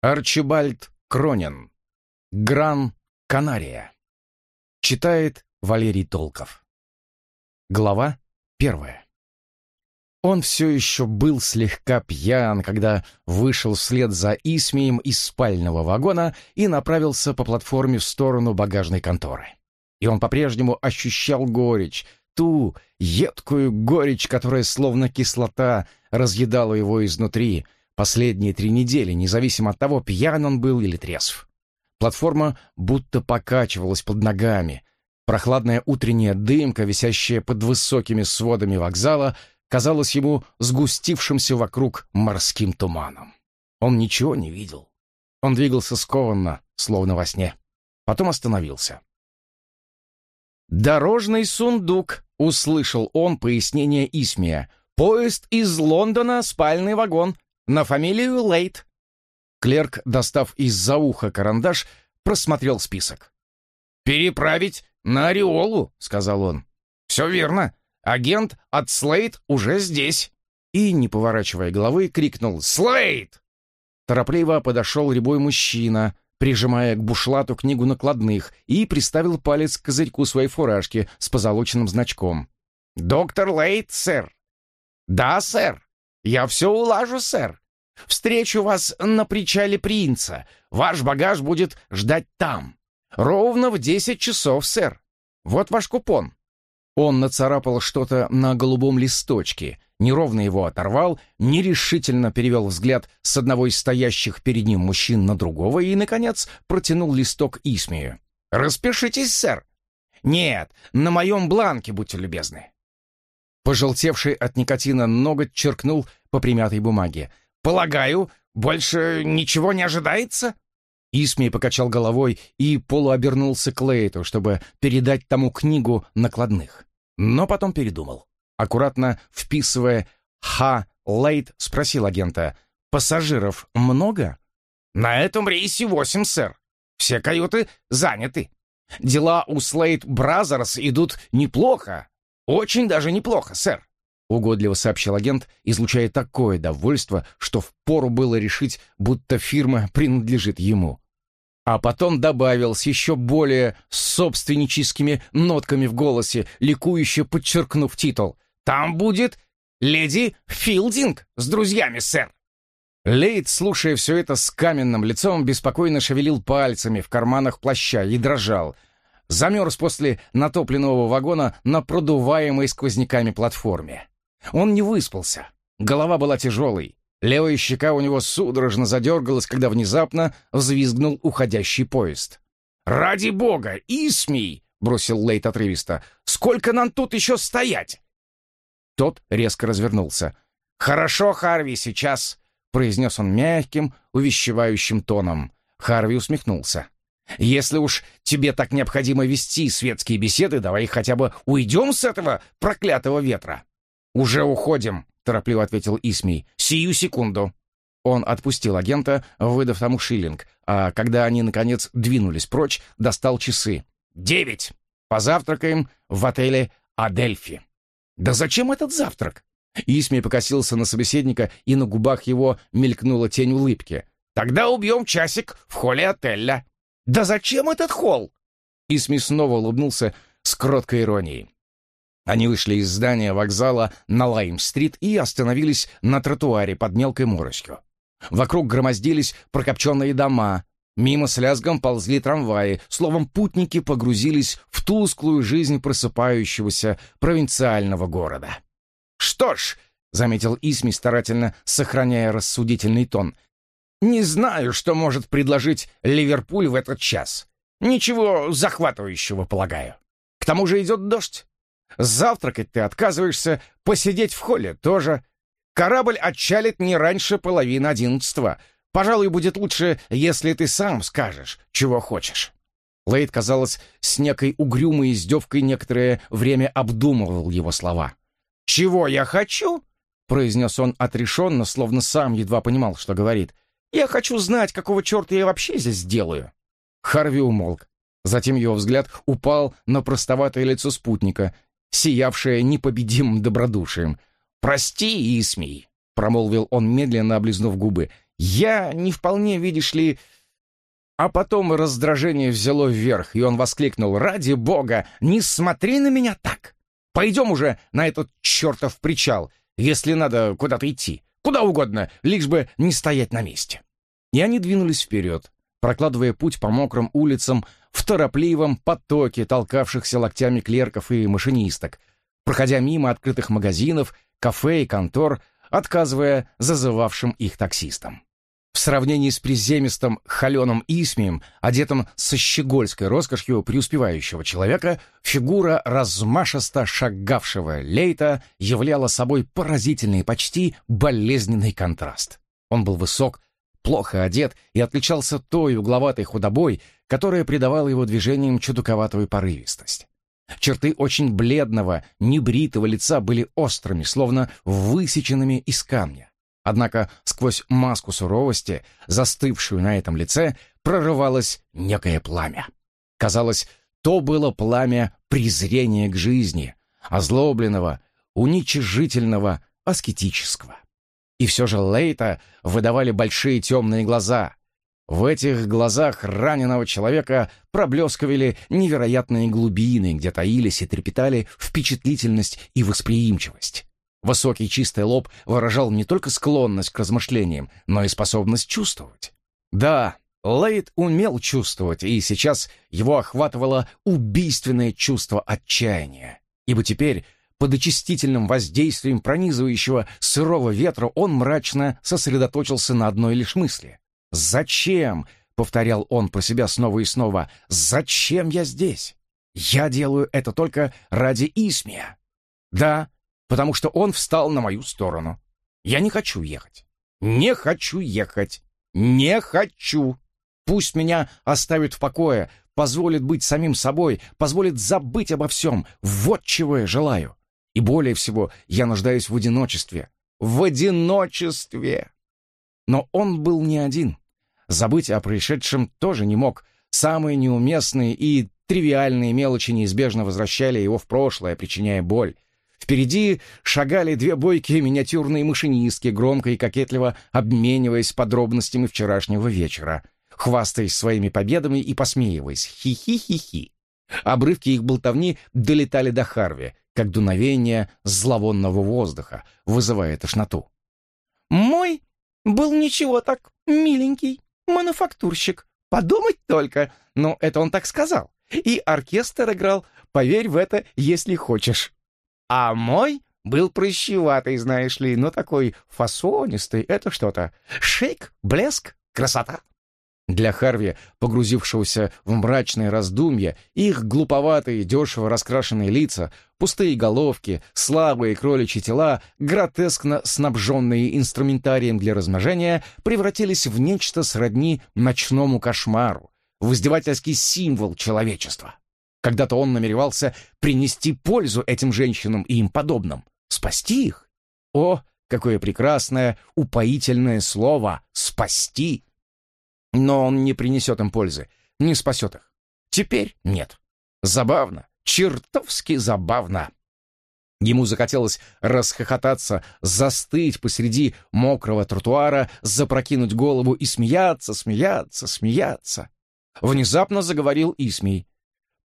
Арчибальд Кронин. Гран Канария. Читает Валерий Толков. Глава первая. Он все еще был слегка пьян, когда вышел вслед за Исмием из спального вагона и направился по платформе в сторону багажной конторы. И он по-прежнему ощущал горечь, ту едкую горечь, которая словно кислота разъедала его изнутри — последние три недели, независимо от того, пьян он был или трезв. Платформа будто покачивалась под ногами. Прохладная утренняя дымка, висящая под высокими сводами вокзала, казалась ему сгустившимся вокруг морским туманом. Он ничего не видел. Он двигался скованно, словно во сне. Потом остановился. «Дорожный сундук», — услышал он пояснение Исмия. «Поезд из Лондона, спальный вагон на фамилию Лейт». Клерк, достав из-за уха карандаш, просмотрел список. «Переправить на Ореолу», — сказал он. «Все верно. Агент от Слейт уже здесь». И, не поворачивая головы, крикнул «Слейт!». Торопливо подошел рябой мужчина, прижимая к бушлату книгу накладных, и приставил палец к козырьку своей фуражки с позолоченным значком. «Доктор Лейт, сэр!» «Да, сэр!» «Я все улажу, сэр. Встречу вас на причале принца. Ваш багаж будет ждать там. Ровно в десять часов, сэр. Вот ваш купон». Он нацарапал что-то на голубом листочке, неровно его оторвал, нерешительно перевел взгляд с одного из стоящих перед ним мужчин на другого и, наконец, протянул листок Исмию. «Распишитесь, сэр». «Нет, на моем бланке, будьте любезны». Пожелтевший от никотина ноготь черкнул по примятой бумаге. «Полагаю, больше ничего не ожидается?» Исмей покачал головой и полуобернулся к Лейту, чтобы передать тому книгу накладных. Но потом передумал. Аккуратно вписывая «Ха, Лейт», спросил агента, «Пассажиров много?» «На этом рейсе восемь, сэр. Все каюты заняты. Дела у Слейт Бразерс идут неплохо, «Очень даже неплохо, сэр», — угодливо сообщил агент, излучая такое довольство, что впору было решить, будто фирма принадлежит ему. А потом добавил с еще более собственническими нотками в голосе, ликующе подчеркнув титул. «Там будет леди Филдинг с друзьями, сэр». Лейд, слушая все это с каменным лицом, беспокойно шевелил пальцами в карманах плаща и дрожал — замерз после натопленного вагона на продуваемой сквозняками платформе. Он не выспался. Голова была тяжелой. Левая щека у него судорожно задергалась, когда внезапно взвизгнул уходящий поезд. «Ради бога, Исмий!» — бросил Лейт отрывисто. «Сколько нам тут еще стоять?» Тот резко развернулся. «Хорошо, Харви, сейчас!» — произнес он мягким, увещевающим тоном. Харви усмехнулся. Если уж тебе так необходимо вести светские беседы, давай хотя бы уйдем с этого проклятого ветра». «Уже уходим», — торопливо ответил Исмий. «Сию секунду». Он отпустил агента, выдав тому шиллинг, а когда они, наконец, двинулись прочь, достал часы. «Девять! Позавтракаем в отеле «Адельфи». «Да зачем этот завтрак?» Исмий покосился на собеседника, и на губах его мелькнула тень улыбки. «Тогда убьем часик в холле отеля». «Да зачем этот холл?» Исми снова улыбнулся с кроткой иронией. Они вышли из здания вокзала на Лайм-стрит и остановились на тротуаре под мелкой моросью. Вокруг громоздились прокопченные дома, мимо с лязгом ползли трамваи, словом, путники погрузились в тусклую жизнь просыпающегося провинциального города. «Что ж», — заметил Исми, старательно сохраняя рассудительный тон, не знаю, что может предложить Ливерпуль в этот час. Ничего захватывающего, полагаю. К тому же идет дождь. Завтракать ты отказываешься, посидеть в холле тоже. Корабль отчалит не раньше половины одиннадцатого. Пожалуй, будет лучше, если ты сам скажешь, чего хочешь». Лейд, казалось, с некой угрюмой издевкой некоторое время обдумывал его слова. «Чего я хочу?» — произнес он отрешенно, словно сам едва понимал, что говорит — я хочу знать, какого черта я вообще здесь делаю». Харви умолк. Затем его взгляд упал на простоватое лицо спутника, сиявшее непобедимым добродушием. «Прости, Исмий», — промолвил он, медленно облизнув губы. Я не вполне, видишь ли... А потом раздражение взяло вверх, и он воскликнул, «Ради бога, не смотри на меня так! Пойдем уже на этот чертов причал, если надо куда-то идти, куда угодно, лишь бы не стоять на месте». И они двинулись вперед, прокладывая путь по мокрым улицам в торопливом потоке толкавшихся локтями клерков и машинисток, проходя мимо открытых магазинов, кафе и контор, отказывая зазывавшим их таксистам. В сравнении с приземистым холеным Исмием, одетым со щегольской роскошью преуспевающего человека, фигура размашисто шагавшего Лейта являла собой поразительный, почти болезненный контраст. Он был высок, плохо одет и отличался той угловатой худобой, которая придавала его движениям чудаковатую порывистость. Черты очень бледного, небритого лица были острыми, словно высеченными из камня. Однако сквозь маску суровости, застывшую на этом лице, прорывалось некое пламя. Казалось, то было пламя презрения к жизни, озлобленного, уничижительного, аскетического. И все же Лейта выдавали большие темные глаза. В этих глазах раненого человека проблескивали невероятные глубины, где таились и трепетали впечатлительность и восприимчивость. Высокий чистый лоб выражал не только склонность к размышлениям, но и способность чувствовать. Да, Лейт умел чувствовать, и сейчас его охватывало убийственное чувство отчаяния. Ибо теперь под очистительным воздействием пронизывающего сырого ветра он мрачно сосредоточился на одной лишь мысли. «Зачем?» — повторял он про себя снова и снова. «Зачем я здесь? Я делаю это только ради Исмия. Да, потому что он встал на мою сторону. Я не хочу ехать. Не хочу ехать. Не хочу. Пусть меня оставят в покое, позволит быть самим собой, позволит забыть обо всем. Вот чего я желаю. И более всего, я нуждаюсь в одиночестве. В одиночестве! Но он был не один. Забыть о происшедшем тоже не мог. Самые неуместные и тривиальные мелочи неизбежно возвращали его в прошлое, причиняя боль. Впереди шагали две бойкие миниатюрные машинистки, громко и кокетливо обмениваясь подробностями вчерашнего вечера, хвастаясь своими победами и посмеиваясь. Хи-хи-хи-хи. Обрывки их болтовни долетали до Харви, как дуновение зловонного воздуха, вызывая тошноту. «Мой был ничего так миленький, мануфактурщик. Подумать только. Ну, это он так сказал. И оркестр играл. Поверь в это, если хочешь. А мой был прыщеватый, знаешь ли, но такой фасонистый. Это что-то. Шейк, блеск, красота. Для Харви, погрузившегося в мрачные раздумья, их глуповатые, дешево раскрашенные лица, пустые головки, слабые кроличьи тела, гротескно снабженные инструментарием для размножения, превратились в нечто сродни ночному кошмару, в издевательский символ человечества. Когда-то он намеревался принести пользу этим женщинам и им подобным, спасти их. О, какое прекрасное, упоительное слово «спасти!» Но он не принесет им пользы, не спасет их. Теперь нет. Забавно, чертовски забавно. Ему захотелось расхохотаться, застыть посреди мокрого тротуара, запрокинуть голову и смеяться, смеяться, смеяться. Внезапно заговорил Исмий.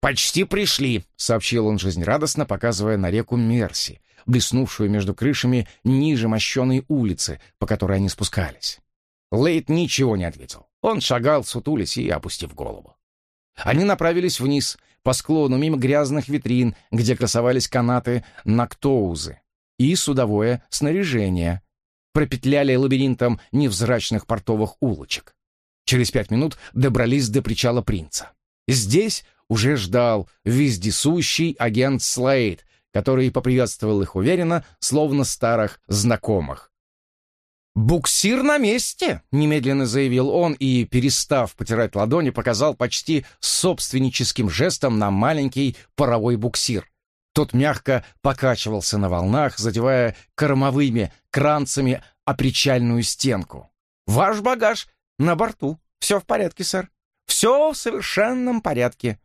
«Почти пришли», — сообщил он жизнерадостно, показывая на реку Мерси, блеснувшую между крышами ниже мощеной улицы, по которой они спускались. Лейт ничего не ответил. Он шагал, сутулясь и опустив голову. Они направились вниз, по склону, мимо грязных витрин, где красовались канаты Нактоузы и судовое снаряжение, пропетляли лабиринтом невзрачных портовых улочек. Через пять минут добрались до причала принца. Здесь уже ждал вездесущий агент Слейд, который поприветствовал их уверенно, словно старых знакомых. «Буксир на месте!» — немедленно заявил он и, перестав потирать ладони, показал почти собственническим жестом на маленький паровой буксир. Тот мягко покачивался на волнах, задевая кормовыми кранцами о причальную стенку. «Ваш багаж на борту. Все в порядке, сэр. Все в совершенном порядке».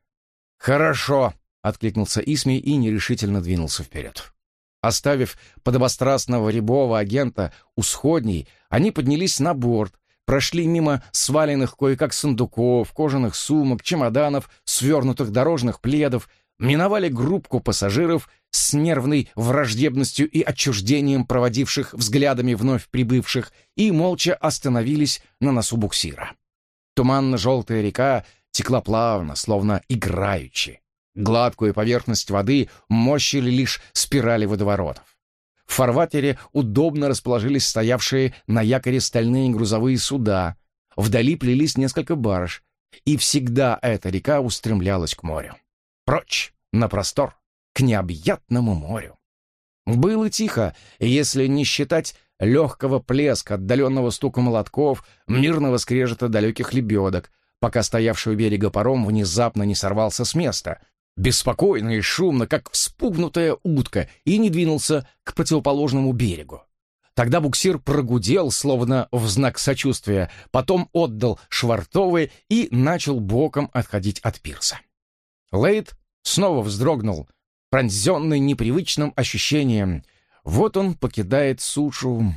«Хорошо», — откликнулся Исмей и нерешительно двинулся вперед. Оставив подобострастного рябого агента у сходней, они поднялись на борт, прошли мимо сваленных кое-как сундуков, кожаных сумок, чемоданов, свернутых дорожных пледов, миновали группку пассажиров с нервной враждебностью и отчуждением проводивших взглядами вновь прибывших и молча остановились на носу буксира. Туманно-желтая река текла плавно, словно играючи. Гладкую поверхность воды мощили лишь спирали водоворотов. В фарватере удобно расположились стоявшие на якоре стальные грузовые суда. Вдали плелись несколько барж, и всегда эта река устремлялась к морю. Прочь, на простор, к необъятному морю. Было тихо, если не считать легкого плеска, отдаленного стука молотков, мирного скрежета далеких лебедок, пока стоявший у берега паром внезапно не сорвался с места, беспокойно и шумно, как вспугнутая утка, и не двинулся к противоположному берегу. Тогда буксир прогудел, словно в знак сочувствия, потом отдал швартовые и начал боком отходить от пирса. Лейд снова вздрогнул, пронзенный непривычным ощущением. Вот он покидает сушу.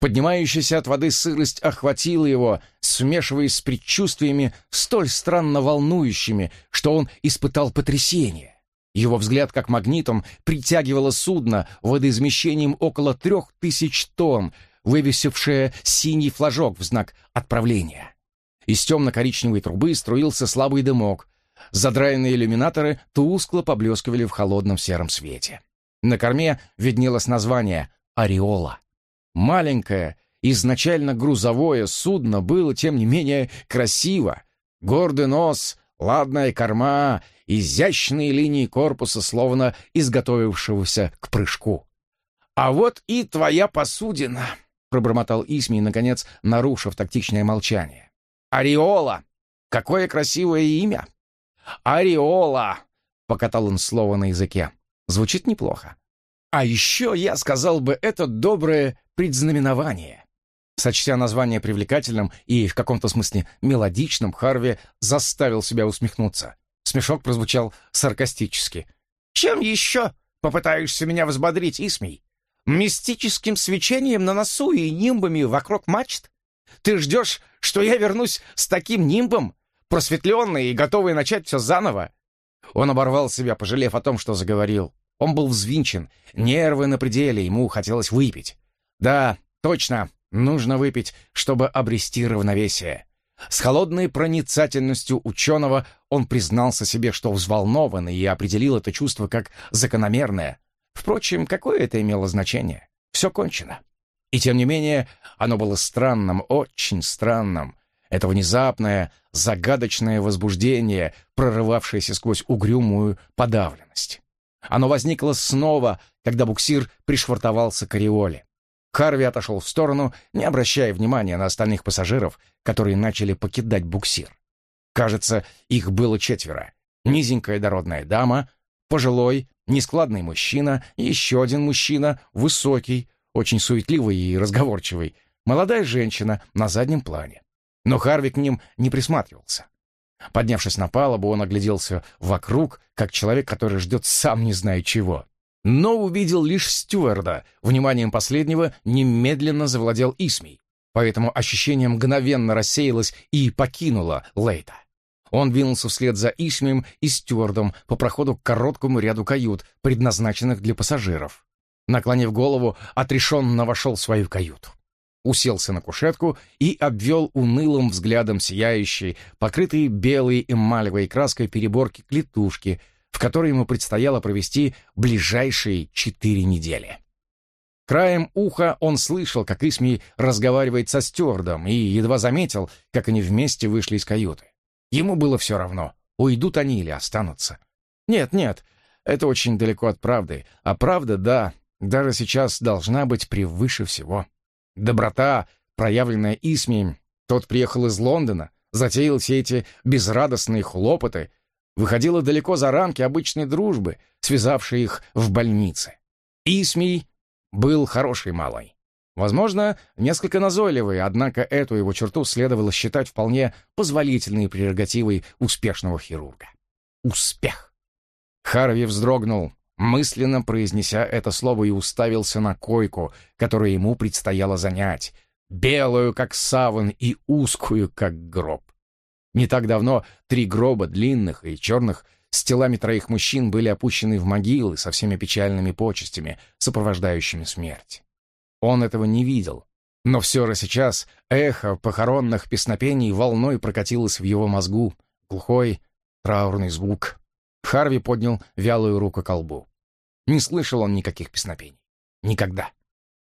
Поднимающаяся от воды сырость охватила его, смешиваясь с предчувствиями столь странно волнующими, что он испытал потрясение. Его взгляд, как магнитом, притягивало судно водоизмещением около трех тысяч тонн, вывесившее синий флажок в знак отправления. Из темно-коричневой трубы струился слабый дымок, Задраенные иллюминаторы тускло поблескивали в холодном сером свете. На корме виднелось название «Ореола». Маленькое, изначально грузовое судно было, тем не менее, красиво. Гордый нос, ладная корма, изящные линии корпуса, словно изготовившегося к прыжку. «А вот и твоя посудина», — пробормотал Исмий, наконец, нарушив тактичное молчание. «Ореола! Какое красивое имя!» «Ореола!» — покатал он слово на языке. Звучит неплохо. А еще я сказал бы, это доброе предзнаменование. Сочтя название привлекательным и в каком-то смысле мелодичным, Харви заставил себя усмехнуться. Смешок прозвучал саркастически. «Чем еще попытаешься меня взбодрить, Исмей? Мистическим свечением на носу и нимбами вокруг мачт? Ты ждешь, что я вернусь с таким нимбом, просветленный и готовый начать все заново. Он оборвал себя, пожалев о том, что заговорил. Он был взвинчен, нервы на пределе, ему хотелось выпить. Да, точно, нужно выпить, чтобы обрести равновесие. С холодной проницательностью ученого он признался себе, что взволнован, и определил это чувство как закономерное. Впрочем, какое это имело значение? Все кончено. И тем не менее, оно было странным, очень странным. Это внезапное, загадочное возбуждение, прорывавшееся сквозь угрюмую подавленность. Оно возникло снова, когда буксир пришвартовался к ореоле. Харви отошел в сторону, не обращая внимания на остальных пассажиров, которые начали покидать буксир. Кажется, их было четверо. Низенькая дородная дама, пожилой, нескладный мужчина, еще один мужчина, высокий, очень суетливый и разговорчивый, молодая женщина на заднем плане. Но Харви к ним не присматривался. Поднявшись на палубу, он огляделся вокруг, как человек, который ждет сам не зная чего. Но увидел лишь стюарда. Вниманием последнего немедленно завладел Исмий. Поэтому ощущение мгновенно рассеялось и покинуло Лейта. Он двинулся вслед за Исмием и стюардом по проходу к короткому ряду кают, предназначенных для пассажиров. Наклонив голову, отрешенно вошел в свою каюту уселся на кушетку и обвел унылым взглядом сияющие, покрытые белой эмалевой краской переборки клетушки, в которой ему предстояло провести ближайшие четыре недели. Краем уха он слышал, как Исми разговаривает со стюардом, и едва заметил, как они вместе вышли из каюты. Ему было все равно, уйдут они или останутся. Нет, нет, это очень далеко от правды, а правда, да, даже сейчас должна быть превыше всего. Доброта, проявленная Исмием, тот приехал из Лондона, затеял все эти безрадостные хлопоты, выходила далеко за рамки обычной дружбы, связавшей их в больнице. Исмий был хороший малой. Возможно, несколько назойливый, однако эту его черту следовало считать вполне позволительной прерогативой успешного хирурга. Успех! Харви вздрогнул, мысленно произнеся это слово и уставился на койку, которую ему предстояло занять. белую, как саван, и узкую, как гроб. Не так давно три гроба, длинных и черных, с телами троих мужчин были опущены в могилы со всеми печальными почестями, сопровождающими смерть. Он этого не видел, но все же сейчас эхо похоронных песнопений волной прокатилось в его мозгу, глухой, траурный звук. Харви поднял вялую руку к лбу. Не слышал он никаких песнопений. Никогда.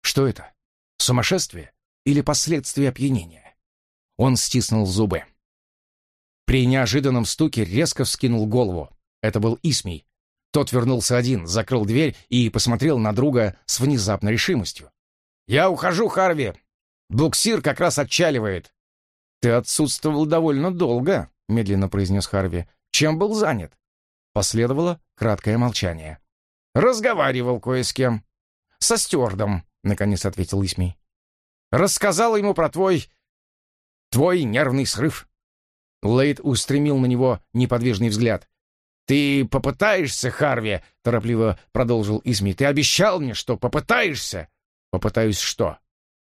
Что это? Сумасшествие или последствия опьянения? Он стиснул зубы. При неожиданном стуке резко вскинул голову. Это был Исмий. Тот вернулся один, закрыл дверь и посмотрел на друга с внезапной решимостью. «Я ухожу, Харви. Буксир как раз отчаливает». «Ты отсутствовал довольно долго», — медленно произнес Харви. «Чем был занят?» Последовало краткое молчание. «Разговаривал кое с кем». «Со стюардом», — наконец ответил Исмий. «Рассказал ему про твой... твой нервный срыв». Лейд устремил на него неподвижный взгляд. «Ты попытаешься, Харви?» — торопливо продолжил Изми. «Ты обещал мне, что попытаешься?» «Попытаюсь что?»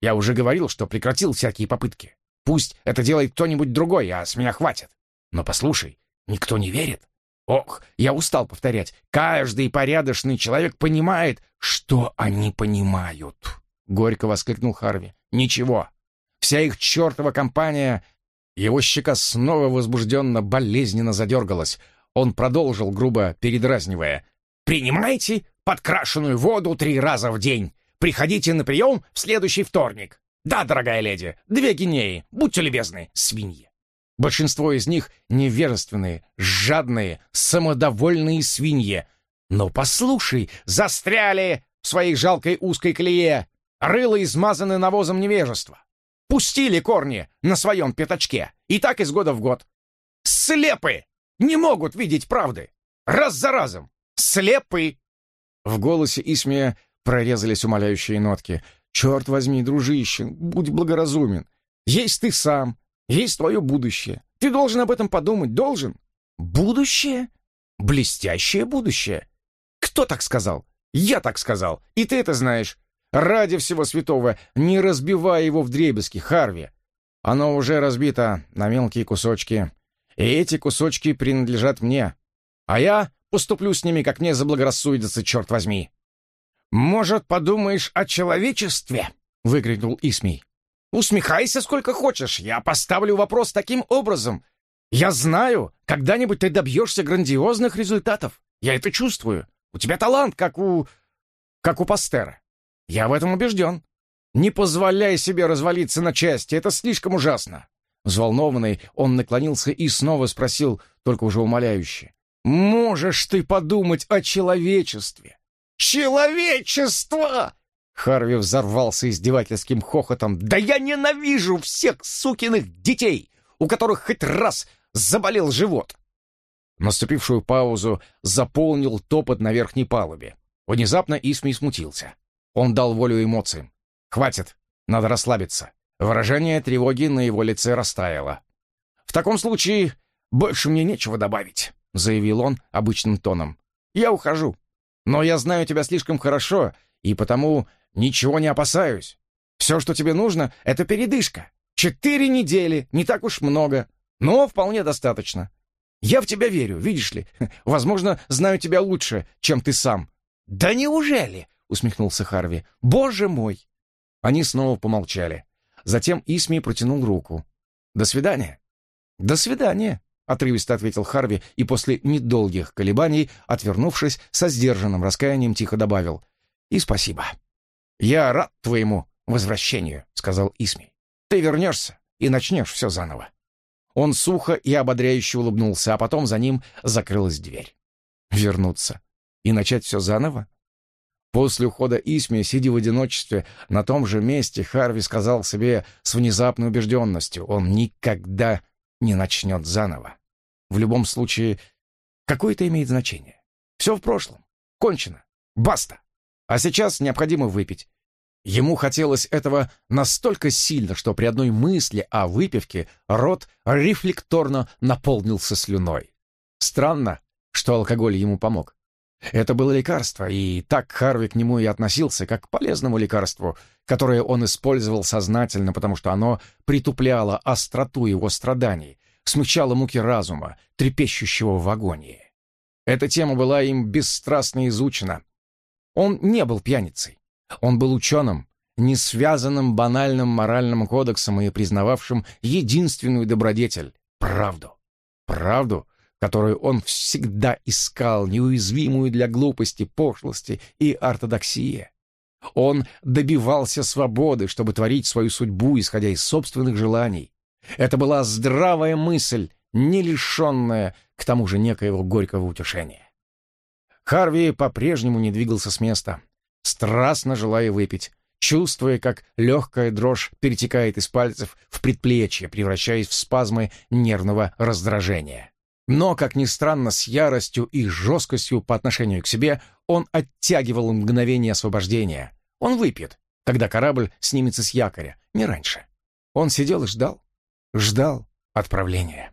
«Я уже говорил, что прекратил всякие попытки. Пусть это делает кто-нибудь другой, а с меня хватит. Но послушай, никто не верит. Ох, я устал повторять. Каждый порядочный человек понимает, что они понимают». Горько воскликнул Харви. «Ничего. Вся их чертова компания его щека снова возбужденно, болезненно задергалась. Он продолжил, грубо передразнивая. «Принимайте подкрашенную воду три раза в день. Приходите на прием в следующий вторник. Да, дорогая леди, две гинеи, будьте любезны, свиньи. Большинство из них невежественные, жадные, самодовольные свиньи. Но послушай, застряли в своей жалкой узкой колее, рыло измазаны навозом невежества. Пустили корни на своем пятачке. И так из года в год. Слепы! Не могут видеть правды. Раз за разом. Слепы!» В голосе Исмия прорезались умоляющие нотки. «Черт возьми, дружище, будь благоразумен. Есть ты сам, есть твое будущее. Ты должен об этом подумать, должен. Будущее? Блестящее будущее. Кто так сказал? Я так сказал, и ты это знаешь. Ради всего святого, не разбивай его в дребезги, Харви. Оно уже разбито на мелкие кусочки. И эти кусочки принадлежат мне. А я поступлю с ними, как мне заблагорассудится, черт возьми. «Может, подумаешь о человечестве?» — выкрикнул Исмий. «Усмехайся сколько хочешь. Я поставлю вопрос таким образом. Я знаю, когда-нибудь ты добьешься грандиозных результатов. Я это чувствую. У тебя талант, как у... как у Пастера. Я в этом убежден. Не позволяй себе развалиться на части, это слишком ужасно. Взволнованный, он наклонился и снова спросил, только уже умоляюще. «Можешь ты подумать о человечестве?» «Человечество!» Харви взорвался издевательским хохотом. «Да я ненавижу всех сукиных детей, у которых хоть раз заболел живот!» Наступившую паузу заполнил топот на верхней палубе. Внезапно Исмей смутился. Он дал волю эмоциям. «Хватит, надо расслабиться». Выражение тревоги на его лице растаяло. «В таком случае больше мне нечего добавить», — заявил он обычным тоном. «Я ухожу. Но я знаю тебя слишком хорошо, и потому ничего не опасаюсь. Все, что тебе нужно, — это передышка. Четыре недели, не так уж много, но вполне достаточно. Я в тебя верю, видишь ли. Возможно, знаю тебя лучше, чем ты сам». «Да неужели?» усмехнулся Харви. «Боже мой!» Они снова помолчали. Затем Исми протянул руку. «До свидания». «До свидания», — отрывисто ответил Харви и после недолгих колебаний, отвернувшись, со сдержанным раскаянием тихо добавил. «И спасибо». «Я рад твоему возвращению», — сказал Исми. «Ты вернешься и начнешь все заново». Он сухо и ободряюще улыбнулся, а потом за ним закрылась дверь. «Вернуться и начать все заново? После ухода Исми, сидя в одиночестве, на том же месте Харви сказал себе с внезапной убежденностью, он никогда не начнет заново. В любом случае, какое это имеет значение? Все в прошлом. Кончено. Баста. А сейчас необходимо выпить. Ему хотелось этого настолько сильно, что при одной мысли о выпивке рот рефлекторно наполнился слюной. Странно, что алкоголь ему помог. Это было лекарство, и так Харви к нему и относился, как к полезному лекарству, которое он использовал сознательно, потому что оно притупляло остроту его страданий, смягчало муки разума, трепещущего в агонии. Эта тема была им бесстрастно изучена. Он не был пьяницей. Он был ученым, не связанным банальным моральным кодексом и признававшим единственную добродетель — правду. Правду, которую он всегда искал, неуязвимую для глупости, пошлости и ортодоксии. Он добивался свободы, чтобы творить свою судьбу, исходя из собственных желаний. Это была здравая мысль, не лишенная, к тому же, некоего горького утешения. Харви по-прежнему не двигался с места, страстно желая выпить, чувствуя, как легкая дрожь перетекает из пальцев в предплечье, превращаясь в спазмы нервного раздражения. Но, как ни странно, с яростью и жесткостью по отношению к себе он оттягивал мгновение освобождения. Он выпьет, когда корабль снимется с якоря, не раньше. Он сидел и ждал, ждал отправления.